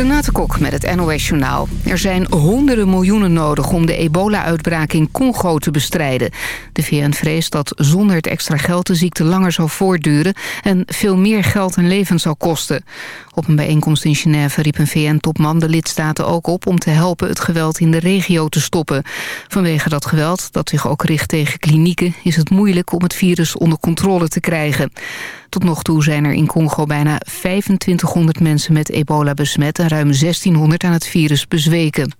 Renate Kok met het NOS Journaal. Er zijn honderden miljoenen nodig om de ebola-uitbraak in Congo te bestrijden. De VN vreest dat zonder het extra geld de ziekte langer zal voortduren... en veel meer geld en levens zal kosten. Op een bijeenkomst in Genève riep een VN-topman de lidstaten ook op... om te helpen het geweld in de regio te stoppen. Vanwege dat geweld, dat zich ook richt tegen klinieken... is het moeilijk om het virus onder controle te krijgen. Tot nog toe zijn er in Congo bijna 2500 mensen met ebola besmet... ruim 1600 aan het virus bezweken.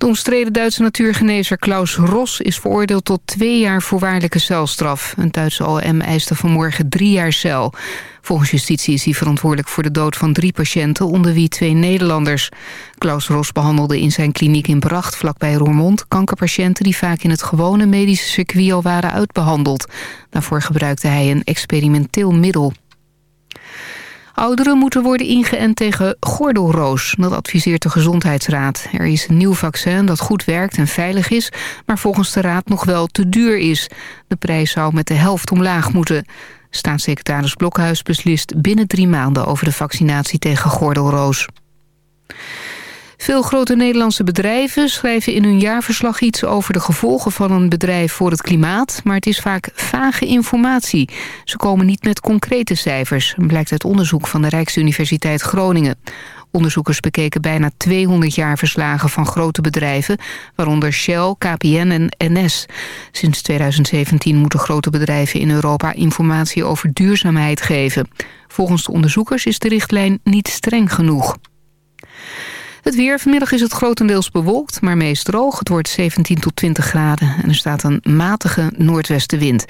De omstreden Duitse natuurgenezer Klaus Ros is veroordeeld tot twee jaar voorwaardelijke celstraf. Een Duitse OM eiste vanmorgen drie jaar cel. Volgens justitie is hij verantwoordelijk voor de dood van drie patiënten, onder wie twee Nederlanders. Klaus Ros behandelde in zijn kliniek in Bracht, vlakbij Roermond, kankerpatiënten die vaak in het gewone medische circuit al waren uitbehandeld. Daarvoor gebruikte hij een experimenteel middel. Ouderen moeten worden ingeënt tegen gordelroos. Dat adviseert de Gezondheidsraad. Er is een nieuw vaccin dat goed werkt en veilig is... maar volgens de raad nog wel te duur is. De prijs zou met de helft omlaag moeten. Staatssecretaris Blokhuis beslist binnen drie maanden... over de vaccinatie tegen gordelroos. Veel grote Nederlandse bedrijven schrijven in hun jaarverslag iets over de gevolgen van een bedrijf voor het klimaat, maar het is vaak vage informatie. Ze komen niet met concrete cijfers, blijkt uit onderzoek van de Rijksuniversiteit Groningen. Onderzoekers bekeken bijna 200 jaarverslagen van grote bedrijven, waaronder Shell, KPN en NS. Sinds 2017 moeten grote bedrijven in Europa informatie over duurzaamheid geven. Volgens de onderzoekers is de richtlijn niet streng genoeg. Het weer. Vanmiddag is het grotendeels bewolkt, maar meest droog. Het wordt 17 tot 20 graden en er staat een matige noordwestenwind.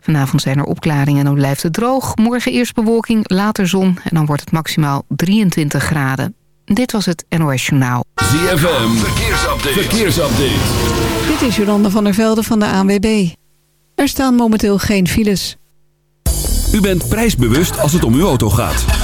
Vanavond zijn er opklaringen en dan blijft het droog. Morgen eerst bewolking, later zon en dan wordt het maximaal 23 graden. Dit was het NOS Journaal. ZFM. Verkeersupdate. Verkeersupdate. Dit is Jolanda van der Velde van de ANWB. Er staan momenteel geen files. U bent prijsbewust als het om uw auto gaat.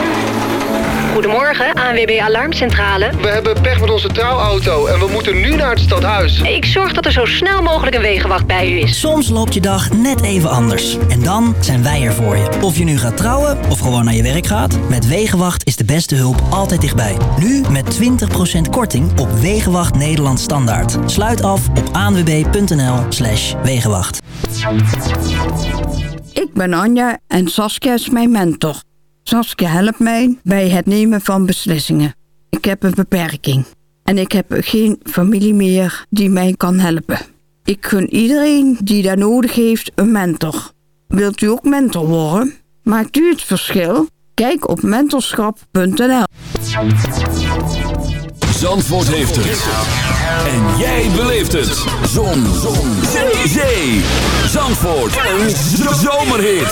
Goedemorgen, ANWB Alarmcentrale. We hebben pech met onze trouwauto en we moeten nu naar het stadhuis. Ik zorg dat er zo snel mogelijk een wegenwacht bij u is. Soms loopt je dag net even anders. En dan zijn wij er voor je. Of je nu gaat trouwen of gewoon naar je werk gaat. Met Wegenwacht is de beste hulp altijd dichtbij. Nu met 20% korting op Wegenwacht Nederland Standaard. Sluit af op anwb.nl slash Wegenwacht. Ik ben Anja en Saskia is mijn mentor. Saskia helpt mij bij het nemen van beslissingen. Ik heb een beperking en ik heb geen familie meer die mij kan helpen. Ik gun iedereen die daar nodig heeft een mentor. Wilt u ook mentor worden? Maakt u het verschil? Kijk op mentorschap.nl Zandvoort heeft het. En jij beleeft het. Zon. Zon. Zee. Zee. Zandvoort. Een zomerhit.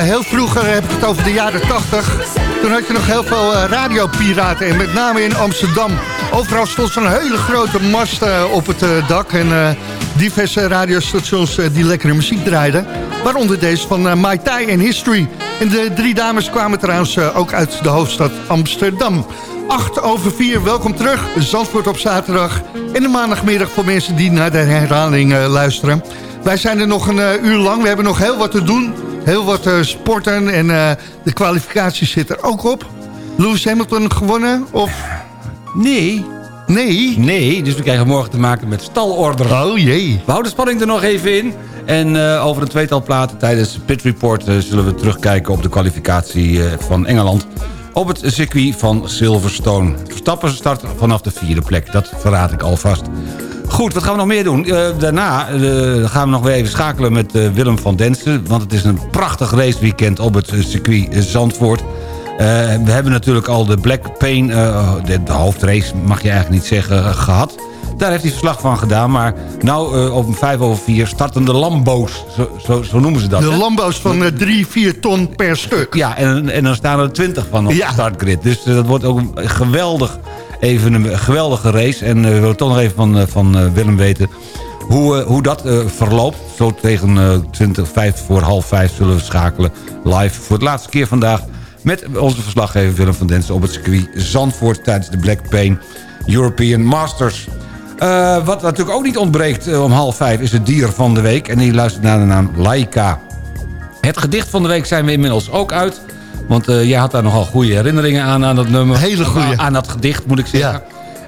Heel vroeger heb ik het over de jaren 80. Toen had je nog heel veel eh, radiopiraten. En met name in Amsterdam. Overal stond zo'n hele grote mast eh, op het eh, dak. En diverse radiostations die lekkere muziek draaiden. Waaronder deze van Mai Tai en History. En de drie dames kwamen trouwens ook uit de hoofdstad Amsterdam. 8 over 4, welkom terug. Zandvoort op zaterdag. En de maandagmiddag voor mensen die naar de herhaling luisteren. Wij zijn er nog een uur lang. We hebben nog heel wat te doen. Heel wat eh, sporten. En eh, de kwalificatie zit er ook op. Lewis Hamilton gewonnen? Of... Nee. Nee? Nee, dus we krijgen morgen te maken met stalorder. Oh jee. We houden de spanning er nog even in. En eh, over een tweetal platen tijdens Pit Report... zullen we terugkijken op de kwalificatie van Engeland... op het circuit van Silverstone. Verstappen start vanaf de vierde plek, dat verraad ik alvast. Goed, wat gaan we nog meer doen? Eh, daarna eh, gaan we nog weer even schakelen met eh, Willem van Densen... want het is een prachtig raceweekend op het circuit Zandvoort... We hebben natuurlijk al de Black Pain, de, de hoofdrace mag je eigenlijk niet zeggen, eh, gehad. Daar heeft hij verslag van gedaan. Maar nou om vijf over vier starten de Lambo's. Zo, zo, zo noemen ze dat. De hè? Lambo's van 3, 4 ton per stuk. Ja, en, en dan staan er twintig van op Ja. de startgrid. Dus dat wordt ook geweldig, even een geweldige race. En eh, we willen toch nog even van, eh, van eh, Willem weten hoe, hoe dat verloopt. Zo tegen eh 20, 5 voor half vijf zullen we schakelen live voor het laatste keer vandaag... met onze verslaggever Willem van Densen op het circuit Zandvoort... tijdens de Black Pain European Masters. Wat natuurlijk ook niet ontbreekt om half vijf is het dier van de week. En die luistert naar de naam Laika. Het gedicht van de week zijn we inmiddels ook uit. Want eh, jij had daar nogal goede herinneringen aan, aan dat nummer. Hele goeie. Aan, dat gedicht, moet ik zeggen.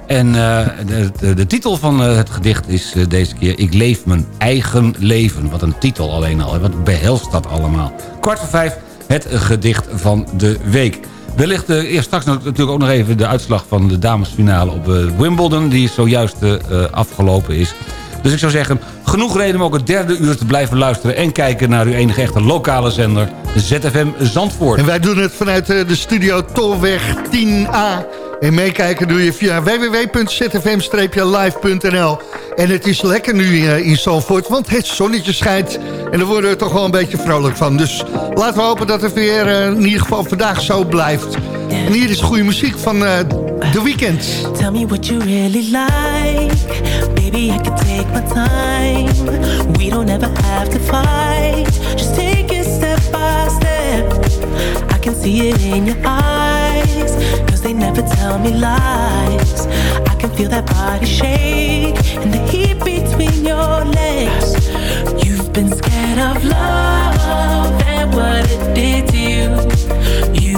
En eh, de, de, de titel van eh, het gedicht is deze keer... Ik leef mijn eigen leven. Wat een titel alleen al. Wat behelst dat allemaal? Kwart voor vijf, het gedicht van de week. Wellicht eerst straks natuurlijk ook nog even de uitslag van de damesfinale op Wimbledon... die zojuist afgelopen is. Dus ik zou zeggen, genoeg reden om ook het derde uur te blijven luisteren... en kijken naar uw enige echte lokale zender, ZFM Zandvoort. En wij doen het vanuit eh, de studio Tolweg 10A. En meekijken doe je via www.zfm-live.nl. En het is lekker nu eh, in Zandvoort, want het zonnetje schijnt. En daar worden we toch wel een beetje vrolijk van. Dus laten we hopen dat het weer eh, in ieder geval vandaag zo blijft. En hier is goede muziek van eh The Weeknd. Tell me what you really like. Baby, I can take my time. We don't ever have to fight. Just take it step by step. I can see it in your eyes. Cause they never tell me lies. I can feel that body shake. And the heat between your legs. You've been scared of love and what it did to you.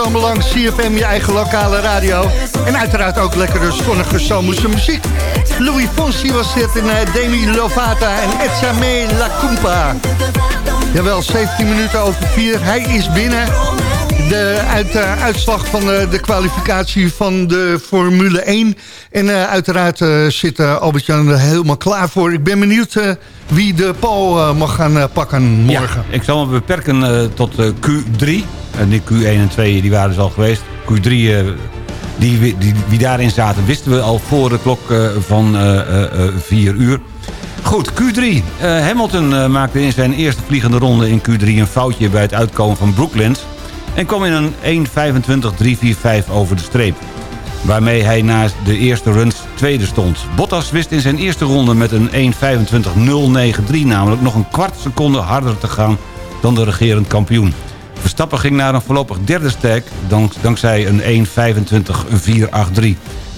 Er een hele zomer lang, CFM, je eigen lokale radio. En uiteraard ook lekkere zonnige zomerse muziek. Louis Fonsi was dit in uh, Demi Lovato en Etsame La Cumpa. Jawel, 17 minuten over 4. Hij is binnen. De uit, uh, uitslag van uh, de kwalificatie van de Formule 1. En uh, uiteraard zit Albert-Jan er helemaal klaar voor. Ik ben benieuwd wie de Paul mag gaan pakken morgen. Ja, ik zal me beperken tot Q3. En die Q1 en 2 die waren dus al geweest. Q3, die, die, daarin zaten, wisten we al voor de klok van 4 uur. Goed, Q3. Uh, Hamilton maakte in zijn eerste vliegende ronde in Q3 een foutje bij het uitkomen van Brooklands... en kwam in een 1.25.345 over de streep. Waarmee hij na de eerste runs tweede stond. Bottas wist in zijn eerste ronde met een 1.25.093 namelijk nog een kwart seconde harder te gaan dan de regerend kampioen. Verstappen ging naar een voorlopig derde stack dank, dankzij een 1.25.483.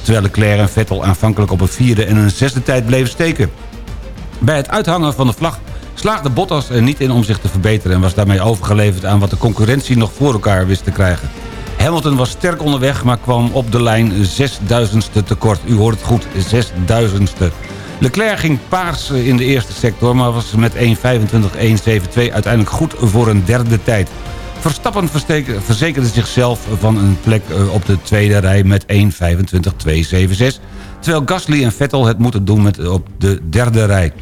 Terwijl Leclerc en Vettel aanvankelijk op een vierde en een zesde tijd bleven steken. Bij het uithangen van de vlag slaagde Bottas er niet in om zich te verbeteren... en was daarmee overgeleverd aan wat de concurrentie nog voor elkaar wist te krijgen. Hamilton was sterk onderweg, maar kwam op de lijn 6000ste tekort. U hoort het goed, 6000ste. Leclerc ging paars in de eerste sector, maar was met 1.25.172 uiteindelijk goed voor een derde tijd. Verstappen verzekerde zichzelf van een plek eh, op de tweede rij met 1.25.276... terwijl Gasly en Vettel het moeten doen met op de derde rij.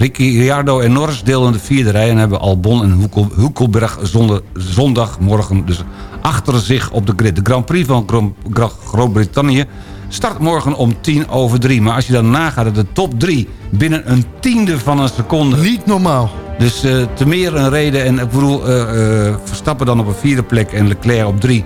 Ricciardo en Norris deelden de vierde rij... en hebben Albon en Hulkenberg zondagmorgen dus achter zich op de grid. De Grand Prix van Groot-Brittannië start morgen om tien over drie. Maar als je dan nagaat dat de top drie binnen een tiende van een seconde... Niet normaal. Dus uh, te meer een reden. En ik bedoel, uh, uh, Verstappen dan op een vierde plek en Leclerc op drie.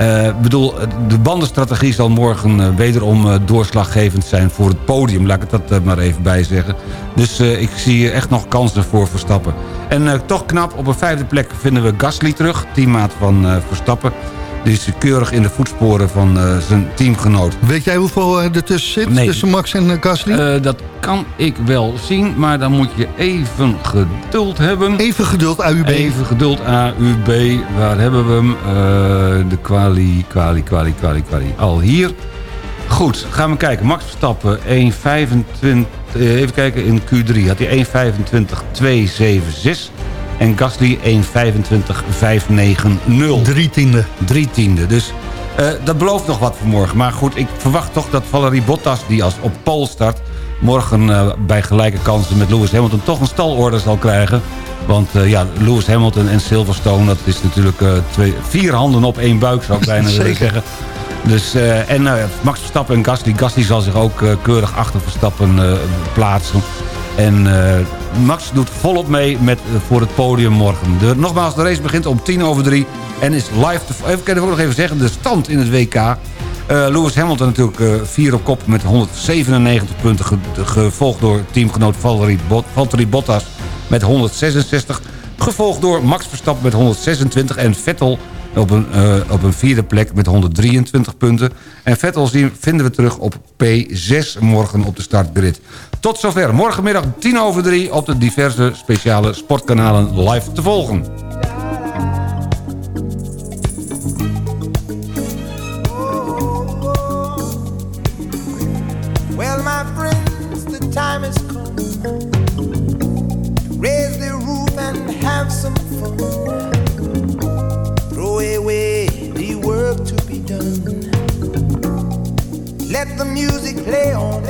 Ik bedoel, de bandenstrategie zal morgen wederom doorslaggevend zijn voor het podium. Laat ik dat maar even bij zeggen. Dus ik zie echt nog kansen voor Verstappen. En toch knap, op een vijfde plek vinden we Gasly terug. Teammaat van Verstappen. Die is keurig in de voetsporen van uh, zijn teamgenoot. Weet jij hoeveel er tussen zit, nee. tussen Max en uh, Gasly? Uh, dat kan ik wel zien, maar dan moet je even geduld hebben. Even geduld, AUB. Even geduld, AUB. Waar hebben we hem? de kwali, kwali, kwali, kwali, kwali. Al hier. Goed, gaan we kijken. Max Verstappen, 1.25... even kijken, in Q3 had hij 1.25.276... En Gasly 1.25.590. Drie tiende. Drie tiende. Dus uh, dat belooft nog wat voor morgen. Maar goed, ik verwacht toch dat Valerie Bottas, die als op pole start... morgen uh, bij gelijke kansen met Lewis Hamilton toch een stalorde zal krijgen. Want uh, ja, Lewis Hamilton en Silverstone... dat is natuurlijk twee, vier handen op één buik, zou ik bijna willen zeggen. Dus, en Max Verstappen en Gasly. Gasly zal zich ook keurig achter Verstappen plaatsen. En uh, Max doet volop mee met, uh, voor het podium morgen. Nogmaals, de race begint om tien over drie. En is live... Te, even, kan ik ook nog even zeggen, de stand in het WK. Uh, Lewis Hamilton natuurlijk vier op kop met 197 punten. Ge, gevolgd door teamgenoot Valtteri, Bot, Valtteri Bottas met 166. Gevolgd door Max Verstappen met 126. En Vettel op een, op een vierde plek met 123 punten. En Vettel vinden we terug op P6 morgen op de startgrid. Tot zover. Morgenmiddag 10 over 3 op de diverse speciale sportkanalen live te volgen. Let the music play on.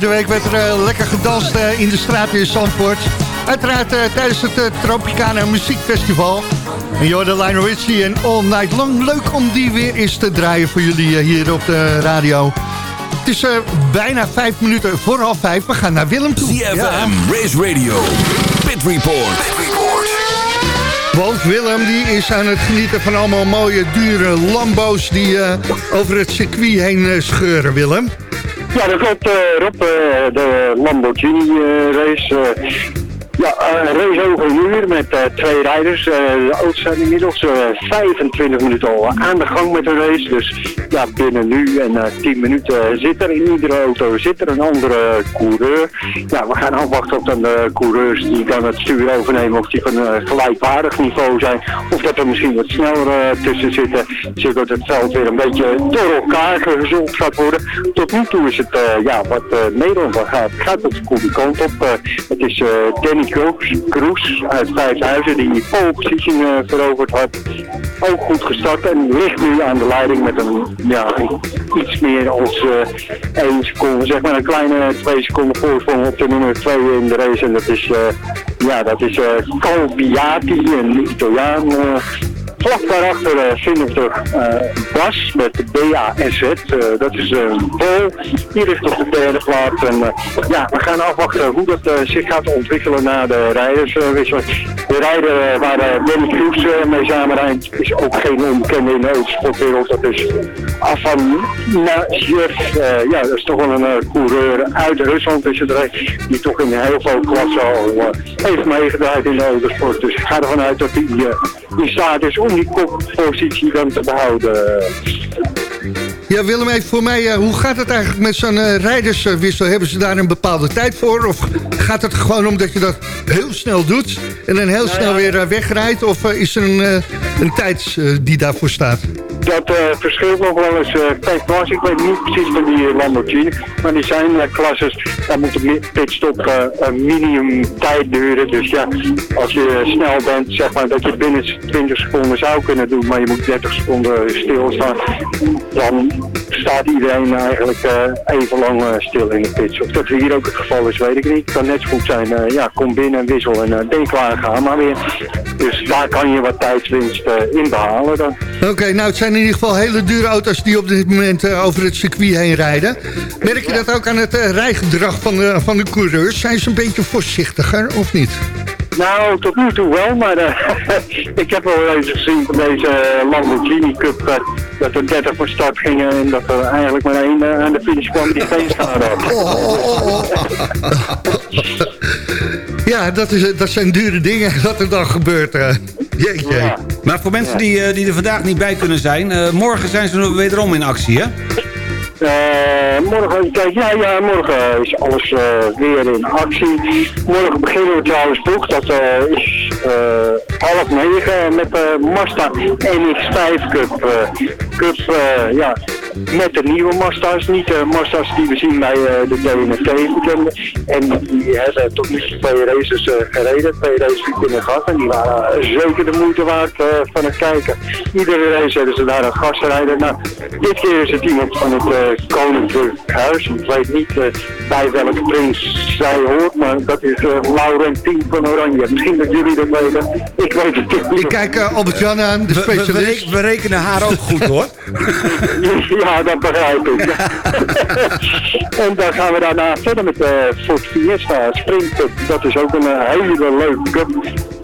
verleden week werd er eh, lekker gedanst eh, in de straat in Zandvoort. Uiteraard eh, tijdens het Tropicana Muziekfestival. En Jordan Lionel Richie en All Night Long. Leuk om die weer eens te draaien voor jullie hier op de radio. Het is bijna vijf minuten voor half vijf. We gaan naar Willem toe. CFM, Race Radio, Pit Report. Want Willem die is aan het genieten van allemaal mooie, dure Lambo's... die eh, over het circuit heen scheuren, Willem. Ja, dat klopt, eh, Rob. eh, de Lamborghini eh, race. Eh, ja, een race over een uur met eh, twee rijders. Eh, de auto's zijn inmiddels eh, 25 minuten al aan de gang met de race. Dus ja, binnen nu en eh 10 minuten zit er in iedere auto zit er een andere coureur. Ja, we gaan afwachten of dan de coureurs die dan het stuur overnemen, of die van een gelijkwaardig niveau zijn. Of dat er misschien wat sneller eh, tussen zitten, zodat het veld weer een beetje door elkaar gezond gaat worden. Tot nu toe is het, eh, ja, wat eh, Nederland gaat, gaat het de goede kant op. Eh, het is eh, Danny Kroes, uit Vijfhuizen die pole position eh, veroverd had. Ook goed gestart en ligt nu aan de leiding met een, ja, iets meer als eh 1 seconde, zeg maar een kleine 2 seconden voorsprong op de nummer 2 in de race. En dat is, eh, ja, dat is eh een Italiaan. Vlak daarachter eh, vinden we toch eh, Bas met de BASZ. eh dat is een Pol. Die ligt op de derde plaats. En ja, we gaan afwachten hoe dat zich gaat ontwikkelen na de rijderswissel. de rijder waar Danny Kroes mee samenrijdt is ook geen onbekende in de autosportwereld. Dat is Afan Nazjev. Eh, ja, dat is toch wel een coureur uit Rusland. Is het die toch in heel veel klassen al heeft meegedraaid in de autosport. Dus ik ga ervan uit dat hij in staat is om die koppositie dan te behouden. Ja, Willem, even voor mij, eh, hoe gaat het eigenlijk met zo'n eh, rijderswissel? Hebben ze daar een bepaalde tijd voor? Of gaat het gewoon omdat je dat heel snel doet en dan heel snel weer eh, wegrijdt? Of is er een, eh, een tijd die daarvoor staat? Dat eh, verschilt nog wel eens eh, per klas. Ik weet niet precies van die Lamborghini. Maar die zijn eh, klasses, daar moet de pitstop eh, een minimum tijd duren. Dus ja, als je snel bent, zeg maar dat je binnen 20 seconden zou kunnen doen. Maar je moet 30 seconden stilstaan. Dan staat iedereen eigenlijk eh, even lang eh, stil in de pits. Of dat hier ook het geval is, weet ik niet. Het kan net zo goed zijn, eh, ja, kom binnen en wissel en uh, ben je klaar, ga maar weer. Dus daar kan je wat tijdswinst in behalen dan. Oké, nou het zijn in ieder geval hele dure auto's die op dit moment over het circuit heen rijden. Merk je dat ook aan het rijgedrag van de, van de coureurs? Zijn ze een beetje voorzichtiger of niet? Nou, tot nu toe wel, maar eh, ik heb wel eens gezien van deze eh, Lamborghini Cup eh, dat er 30 van start gingen en dat er eigenlijk maar één aan de finish kwam die geen schade had. Ja, dat, is, dat zijn dure dingen dat er dan gebeurt. Jeetje. Maar voor mensen die, die er vandaag niet bij kunnen zijn... eh, morgen zijn ze wederom in actie, hè? Eh, morgen, ja, ja, morgen is alles eh, weer in actie. Morgen beginnen we trouwens vroeg, dat eh, is half negen met de Mazda NX5 Cup. cup ja, met de nieuwe Mazda's, niet de Mazda's die we zien bij eh, de DNT. En die hebben tot nu toe twee races eh, gereden, twee races weekenden gehad. En die waren eh, zeker de moeite waard eh, van het kijken. Iedere race hebben ze daar een gastrijder. Nou, dit keer is het iemand van het eh, Koninklijk Huis. Ik weet niet eh, bij welke prins zij hoort, maar dat is uh, Laurentien van Oranje. Misschien dat jullie dat weten. Ik weet het niet. Ik kijk eh, Albert-Jan aan, de We, we, we, specialist. we rekenen haar ook goed, hoor. Ja, dat begrijp ik. en dan gaan we daarna verder met de Ford Fiesta Sprint. Dat is ook een eh, hele leuke.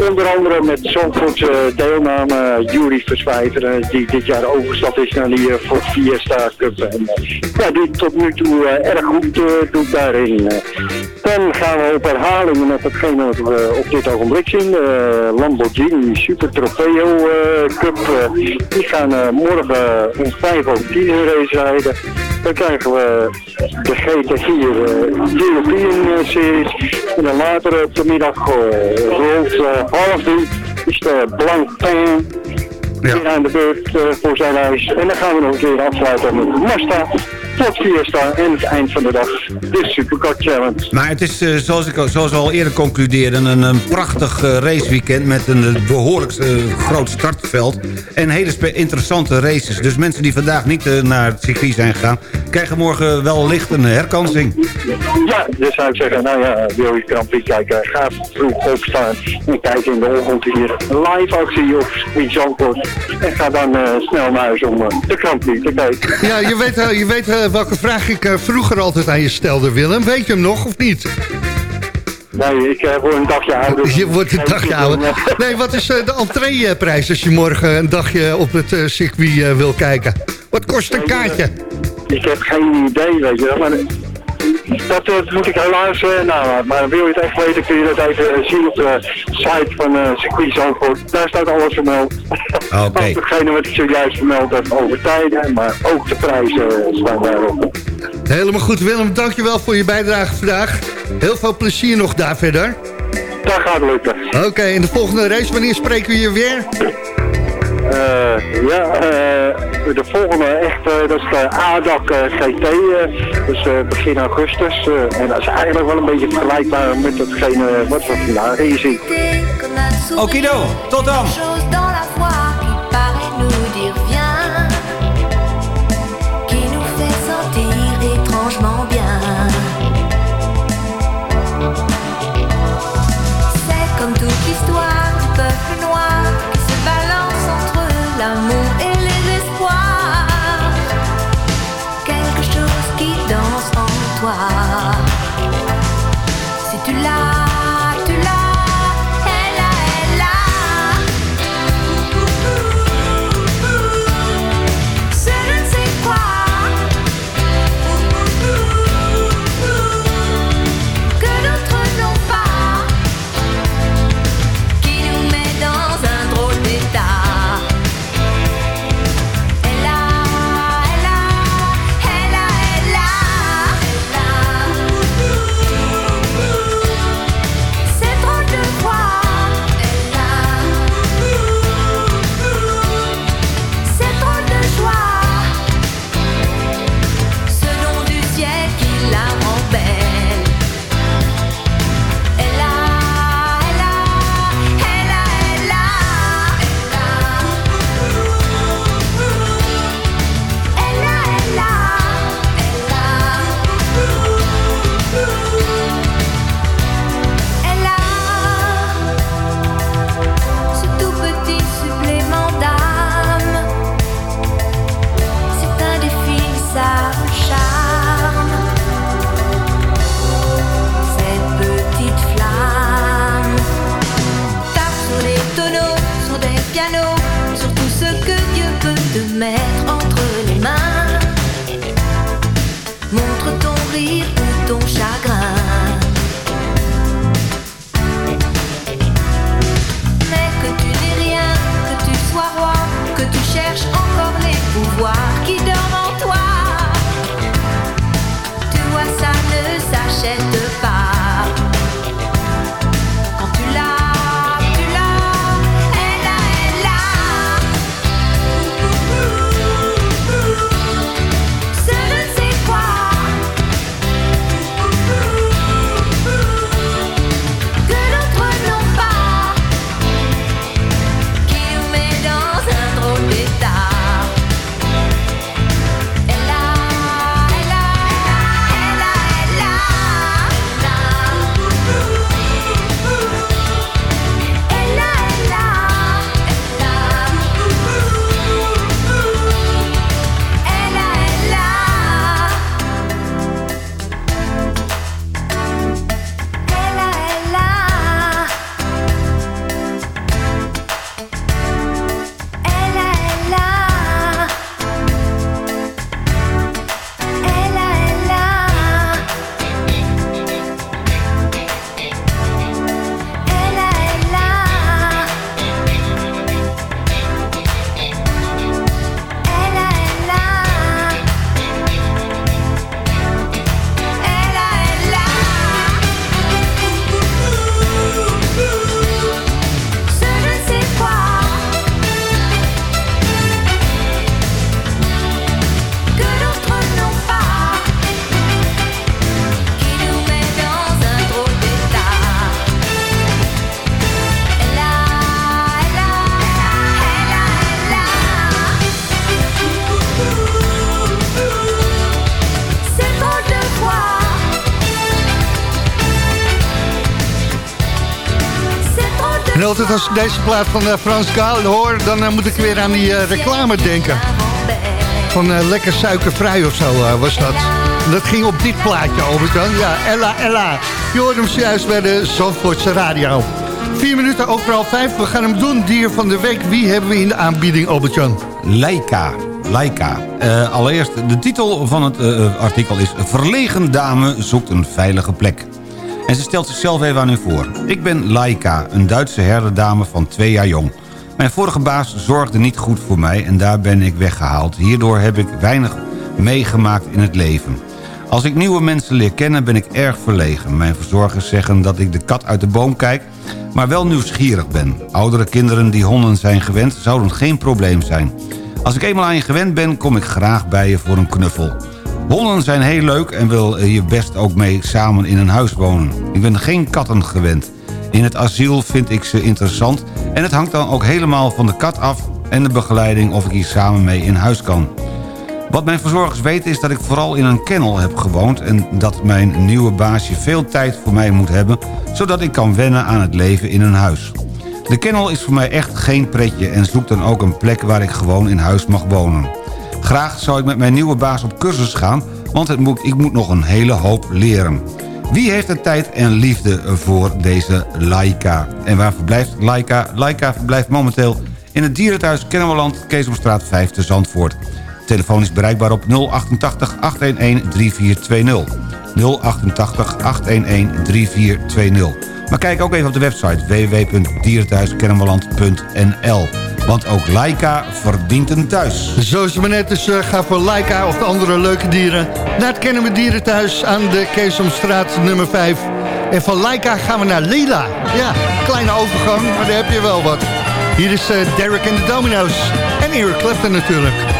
Onder andere met Zandvoortse deelname Jury Verswijver, eh, die dit jaar overgestapt is naar die eh, Ford Fiesta Cup. En eh, ja, die tot nu toe eh, erg goed eh, doet daarin. eh. Dan gaan we op herhaling met hetgene wat we op dit ogenblik zien. Lamborghini Super Trofeo eh, Cup. eh, die gaan eh, morgen om 5 over 10 een race rijden. Dan krijgen we de GT4 eh, European eh, Series. En dan later op de middag eh, rond eh, half drie is de Blancpain weer aan de beurt eh, voor zijn reis. En dan gaan we nog een keer afsluiten met Mazda, tot Fiesta en het eind van de dag de Supercar Challenge. Maar het is, eh, zoals, ik, al- zoals we al eerder concludeerden... een, een prachtig eh, raceweekend met een eh, behoorlijk eh, groot startveld... en hele interessante races. Dus mensen die vandaag niet naar het circuit zijn gegaan... krijgen morgen wel licht een herkansing. Ja, dus zou ik zeggen, nou ja, wil je Grand Prix kijken, ga vroeg opstaan en kijk in de ochtend hier live actie op Zandvoort. En ga dan eh, snel naar huis om de Grand Prix te kijken. Ja, je weet, je weet eh, welke vraag ik eh, vroeger altijd aan je stelde, Willem. Weet je hem nog of niet? Nee, ik eh, word een dagje ouder. Je wordt een dagje ouder. Nee, wat is de entreeprijs als je morgen een dagje op het circuit wil kijken? Wat kost een kaartje? Ik heb geen idee, weet je wel, maar dat eh, moet ik helaas uh, nalaten. Maar wil je het echt weten, kun je dat even eh, zien op de site van eh circuit Zandvoort. Daar staat alles vermeld. Oké. Ook hetgene wat ik zojuist vermeld heb over tijden, maar ook de prijzen eh, staan daarop. Helemaal goed, Willem. Dankjewel voor je bijdrage vandaag. Heel veel plezier nog daar verder. Dat gaat lukken. Oké, en de volgende race, wanneer spreken we je weer? Eh, ja, eh, de volgende echt, eh, dat is de ADAC GT, dus begin augustus. en dat is eigenlijk wel een beetje vergelijkbaar met hetgene wat we vandaag hier zien. Okido, tot dan! Altijd als ik deze plaat van uh, Frans Gaal hoor... dan uh, moet ik weer aan die uh, reclame denken. Van lekker suikervrij of zo was dat. Dat ging op dit plaatje, Albert-Jan. Ja, Ella, Ella. Je hoort hem juist bij de Zandvoortse Radio. Vier minuten overal vijf. We gaan hem doen. Dier van de week. Wie hebben we in de aanbieding, Albert-Jan? Leica. Leica. Allereerst, de titel van het artikel is... Verlegen dame zoekt een veilige plek. En ze stelt zichzelf even aan u voor. Ik ben Laika, een Duitse herderdame van twee jaar jong. Mijn vorige baas zorgde niet goed voor mij en daar ben ik weggehaald. Hierdoor heb ik weinig meegemaakt in het leven. Als ik nieuwe mensen leer kennen ben ik erg verlegen. Mijn verzorgers zeggen dat ik de kat uit de boom kijk... maar wel nieuwsgierig ben. Oudere kinderen die honden zijn gewend zouden geen probleem zijn. Als ik eenmaal aan je gewend ben, kom ik graag bij je voor een knuffel. Honden zijn heel leuk en wil je best ook mee samen in een huis wonen. Ik ben geen katten gewend. In het asiel vind ik ze interessant... en het hangt dan ook helemaal van de kat af... en de begeleiding of ik hier samen mee in huis kan. Wat mijn verzorgers weten is dat ik vooral in een kennel heb gewoond... en dat mijn nieuwe baasje veel tijd voor mij moet hebben... zodat ik kan wennen aan het leven in een huis. De kennel is voor mij echt geen pretje... en zoekt dan ook een plek waar ik gewoon in huis mag wonen. Graag zou ik met mijn nieuwe baas op cursus gaan... want het moet, ik moet nog een hele hoop leren. Wie heeft de tijd en liefde voor deze Laika? En waar verblijft Laika? Laika verblijft momenteel in het dierenthuis Kennemerland... Keesomstraat 5 te Zandvoort. Telefoon is bereikbaar op 088 811 3420. 088 811 3420. Maar kijk ook even op de website www.dierenthuiskennemerland.nl. Want ook Laika verdient een thuis. Zo is net, dus uh, ga voor Laika of de andere leuke dieren... naar het Kennen Dierenthuis aan de Keesomstraat nummer 5. En van Laika gaan we naar Lila. Ja, kleine overgang, maar daar heb je wel wat. Hier is uh, Derek en de Domino's. En Eric Clapton natuurlijk.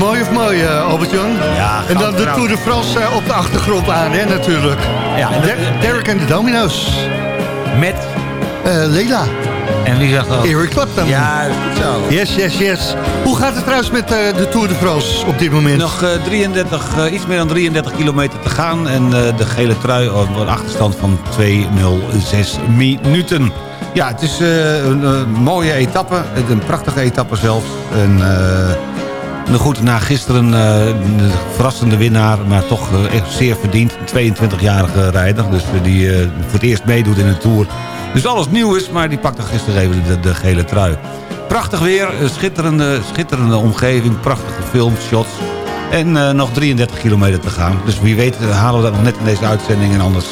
Mooi of mooi, eh, Albert-Jan? Ja, En dan de Tour de France eh, op de achtergrond aan, hè, natuurlijk. Ja, en Der- Derek en de Domino's. Met? Eh, Leila. En wie zegt dat? Eric Clapton. Ja, zo. Yes, yes, yes. Hoe gaat het trouwens met de Tour de France op dit moment? Nog eh, 33, eh, iets meer dan 33 kilometer te gaan. En de gele trui op een achterstand van 2.06 minuten. Ja, het is een, mooie etappe. Een prachtige etappe zelfs. En, nou goed, na gisteren de verrassende winnaar, maar toch eh, echt zeer verdiend. Een 22-jarige rijder, dus eh, die voor het eerst meedoet in de Tour. Dus alles nieuw is, maar die pakte gisteren even de, de gele trui. Prachtig weer, schitterende, schitterende omgeving, prachtige filmshots. En nog 33 kilometer te gaan. Dus wie weet halen we dat nog net in deze uitzending. En anders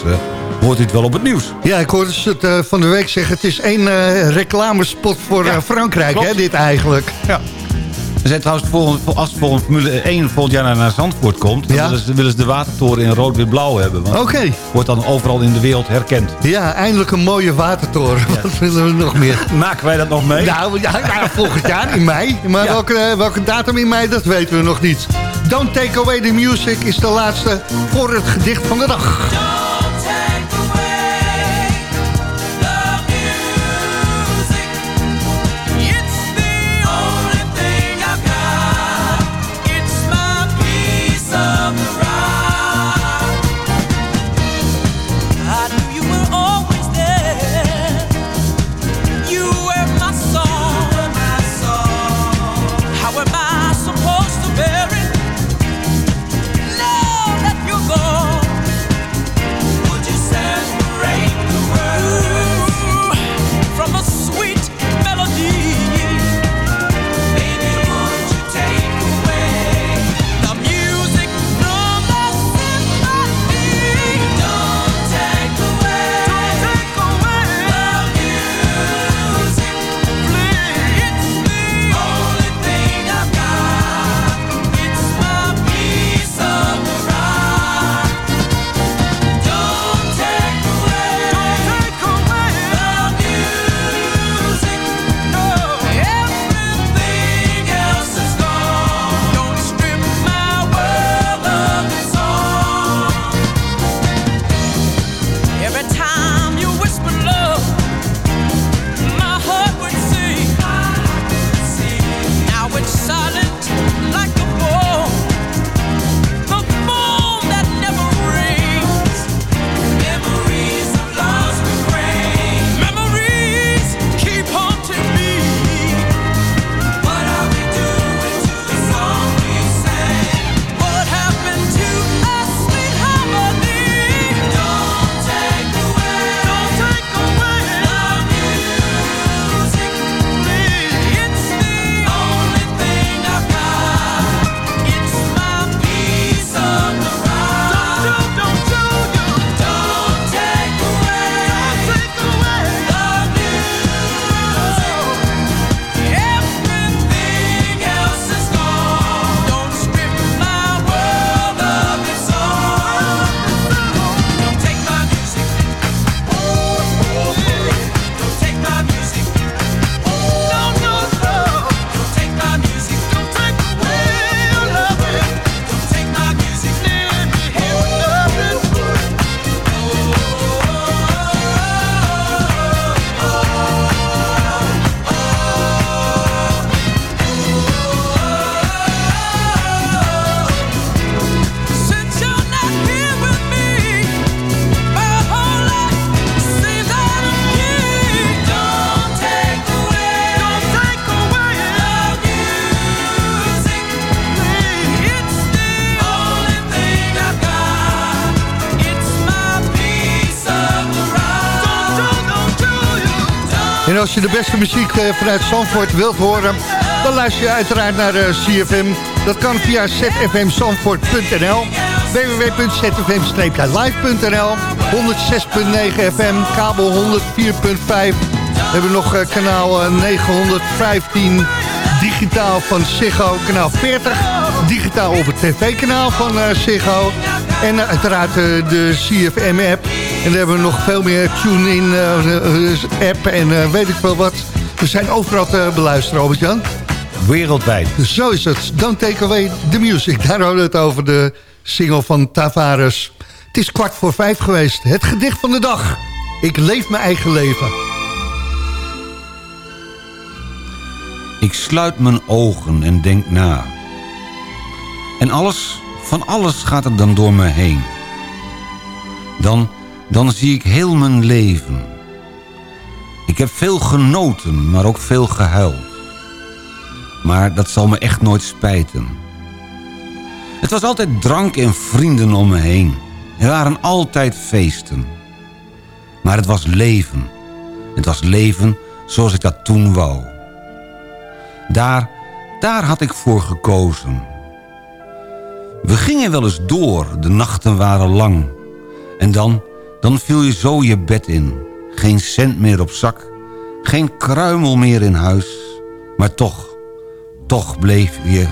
hoort u het wel op het nieuws. Ja, ik hoorde ze het van de week zeggen. Het is één reclamespot voor Frankrijk, klopt. hè, dit eigenlijk. Ja. Er zijn trouwens, volgend, als volgend Formule 1 volgend jaar naar Zandvoort komt... dan Ja. willen, ze, willen ze de watertoren in rood-wit-blauw hebben. Oké. Wordt dan overal in de wereld herkend. Ja, eindelijk een mooie watertoren. Wat willen we nog meer? Maken wij dat nog mee? Nou, ja, ja, volgend jaar in mei. Maar welke, welke datum in mei, dat weten we nog niet. Don't Take Away the Music is de laatste voor het gedicht van de dag. Als je de beste muziek eh, vanuit Zandvoort wilt horen... dan luister je uiteraard naar eh, CFM. Dat kan via zfmzandvoort.nl www.zfm-live.nl 106.9 FM, kabel 104.5. We hebben nog eh, kanaal eh, 915 digitaal van Ziggo, kanaal 40. Digitaal op het tv-kanaal van Ziggo. En uiteraard de CFM-app. En daar hebben we nog veel meer tune-in eh, eh, app en eh, weet ik veel wat. We zijn overal te beluisteren, Albert-Jan. wereldwijd. Zo is het. Don't take away the music. Daar hadden we het over de single van Tavares. Het is kwart voor vijf geweest. Het gedicht van de dag. Ik leef mijn eigen leven. Ik sluit mijn ogen en denk na. En alles, van alles gaat er dan door me heen. Dan, dan zie ik heel mijn leven. Ik heb veel genoten, maar ook veel gehuild. Maar dat zal me echt nooit spijten. Het was altijd drank en vrienden om me heen. Er waren altijd feesten. Maar het was leven. Het was leven zoals ik dat toen wou. Daar, daar had ik voor gekozen. We gingen wel eens door, de nachten waren lang. En dan, dan viel je zo je bed in. Geen cent meer op zak, geen kruimel meer in huis. Maar toch, toch bleef je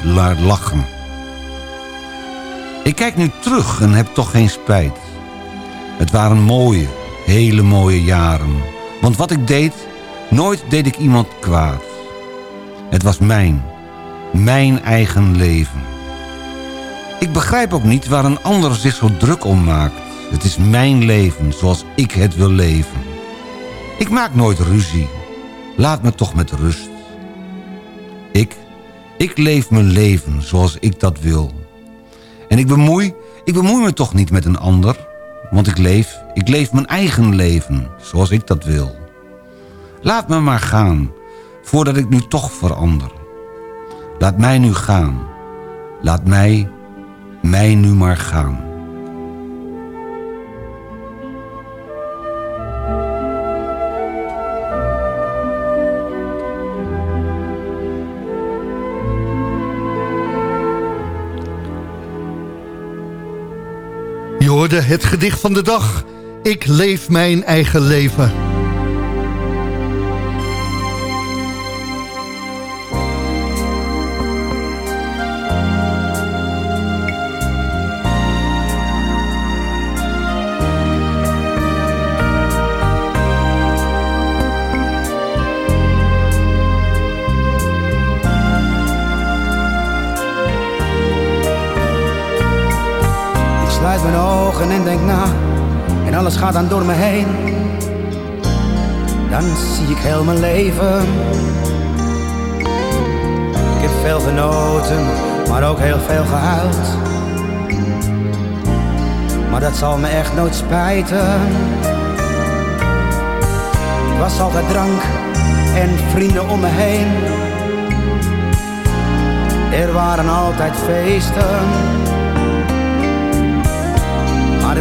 lachen. Ik kijk nu terug en heb toch geen spijt. Het waren mooie, hele mooie jaren. Want wat ik deed, nooit deed ik iemand kwaad. Het was mijn, mijn eigen leven. Ik begrijp ook niet waar een ander zich zo druk om maakt. Het is mijn leven zoals ik het wil leven. Ik maak nooit ruzie. Laat me toch met rust. Ik, ik leef mijn leven zoals ik dat wil. En ik bemoei, ik bemoei me toch niet met een ander. Want ik leef, ik leef mijn eigen leven zoals ik dat wil. Laat me maar gaan, voordat ik nu toch verander. Laat mij nu gaan. Laat mij, mij nu maar gaan. Het gedicht van de dag. Ik leef mijn eigen leven. Alles gaat dan door me heen. Dan zie ik heel mijn leven. Ik heb veel genoten, maar ook heel veel gehuild. Maar dat zal me echt nooit spijten. Het was altijd drank en vrienden om me heen. Er waren altijd feesten.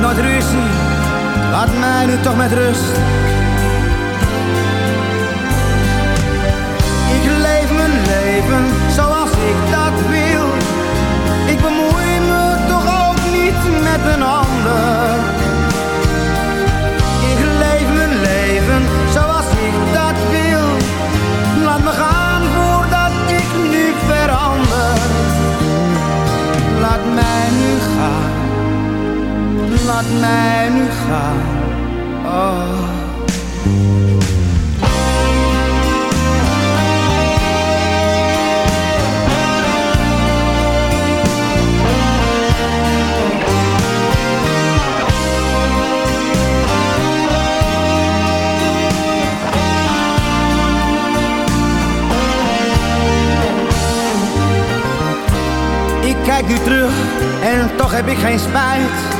Nooit ruzie, laat mij nu toch met rust. Ik leef mijn leven zoals ik dat wil. Ik bemoei me toch ook niet met een ander. laat mij nu gaan. Oh. Ik Kijk nu terug en toch heb ik geen spijt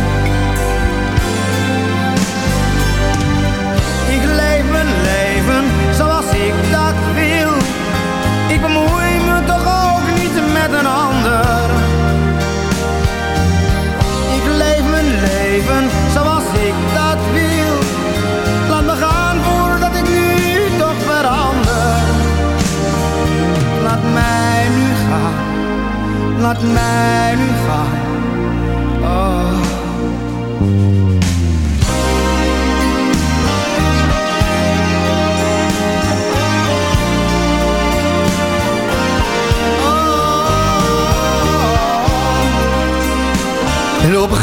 Leven zoals ik dat wil. Laat me gaan voordat ik nu toch verander. Laat mij nu gaan, laat mij nu gaan.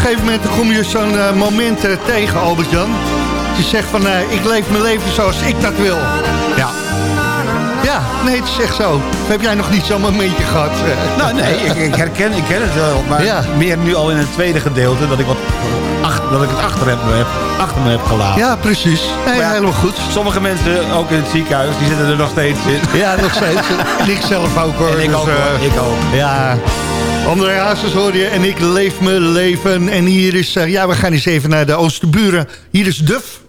Gegeven moment kom je zo'n eh, moment eh, tegen, Albert-Jan. Je zegt van, eh, ik leef mijn leven zoals ik dat wil. Ja. Ja, nee, het is echt zo. Of heb jij nog niet zo'n momentje gehad? Nou nee, ik, ik, herken, ik ken het wel. Maar Ja. meer nu al in het tweede gedeelte... dat ik, wat dat ik het achter, heb, heb, achter me heb gelaten. Ja, precies. Nee, ja, helemaal goed. Sommige mensen, ook in het ziekenhuis, die zitten er nog steeds in. Ja, nog steeds. En ik zelf ook hoor. En ik Dus, ook, hoor. eh, ik ook. Ja. André Hazes hoor je en ik leef mijn leven. En hier is, eh, ja, we gaan eens even naar de Oosterburen. Hier is Duf.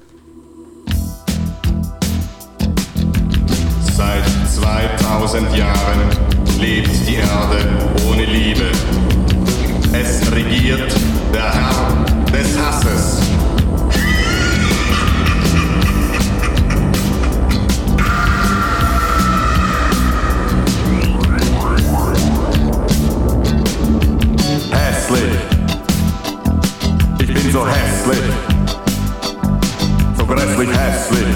Seit 2000 Jahren lebt die Erde ohne Liebe. Es regiert der Herr so hässlich. So grässlich hässlich.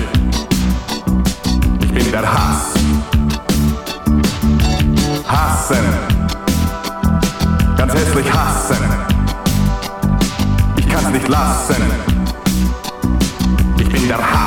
Ich bin der Hass. Hassen. Ganz hässlich hassen. Ich kann's nicht lassen. Ich bin der Hass.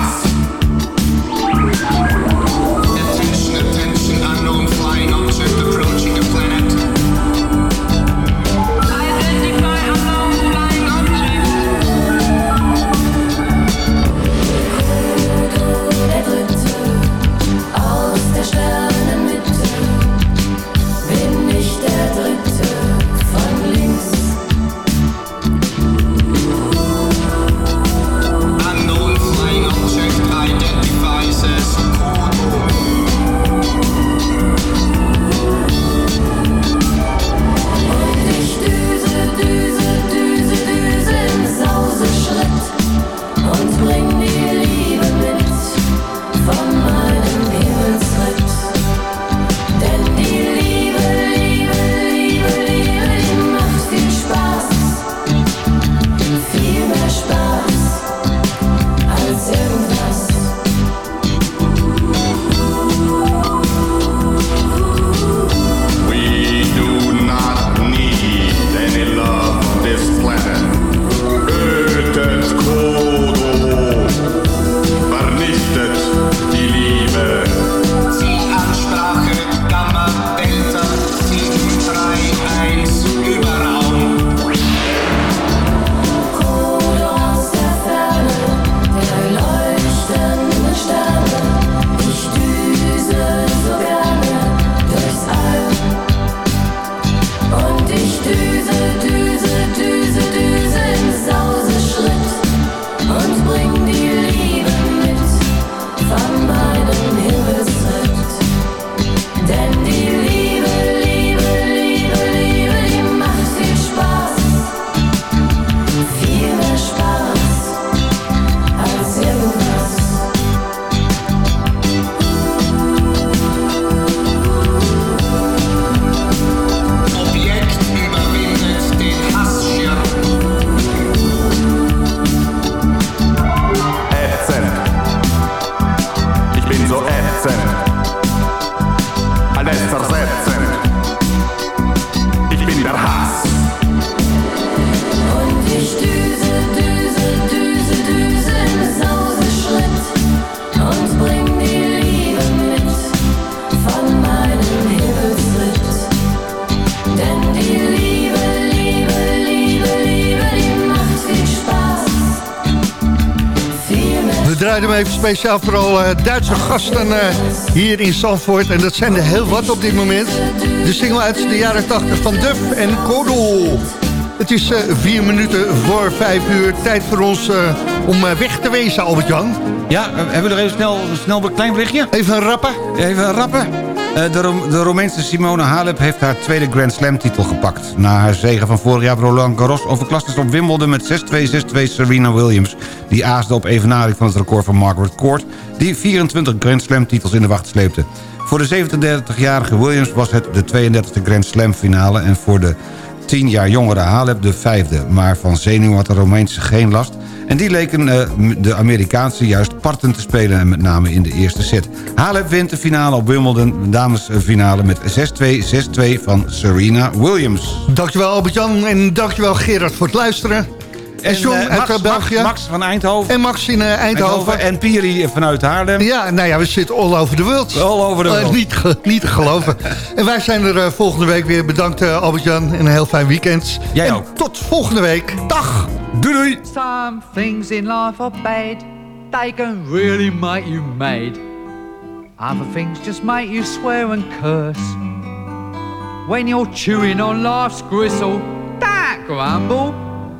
Hem even speciaal voor al eh, Duitse gasten eh, hier in Zandvoort. En dat zijn er heel wat op dit moment. De single uit de jaren 80 van Duff en Kodel. Het is eh, vier minuten voor vijf uur. Tijd voor ons eh, om eh, weg te wezen, Albert-Jan. Ja, hebben we er even snel, snel een klein berichtje? Even rappen. Even rappen. De, Ro de Romeinse Simone Halep heeft haar tweede Grand Slam titel gepakt. Na haar zege van vorig jaar Roland Garros overklast ze op Wimbledon met 6-2, 6-2 Serena Williams. Die aasde op evenaring van het record van Margaret Court... die 24 Grand Slam titels in de wacht sleepte. Voor de 37-jarige Williams was het de 32e Grand Slam finale... en voor de 10 jaar jongere Halep de vijfde. Maar van zenuw had de Romeinse geen last... En die leken eh, de Amerikaanse juist parten te spelen... en met name in de eerste set. Halep wint de finale op Wimbledon, damesfinale... met 6-2, 6-2 van Serena Williams. Dankjewel Albert-Jan en dankjewel Gerard voor het luisteren. En John eh, uit Max, België. Max, Max van Eindhoven. En Max in eh, Eindhoven. En Piri vanuit Haarlem. Ja, nou ja, we zitten all over the world. All over the Eh, world. niet, niet te geloven. en wij zijn er volgende week weer. Bedankt eh, Albert-Jan en een heel fijn weekend. Jij en ook. tot volgende week. Dag. Doei doei. Some things in life are bad. They can really make you mad. Other things just make you swear and curse. When you're chewing on life's gristle, don't grumble,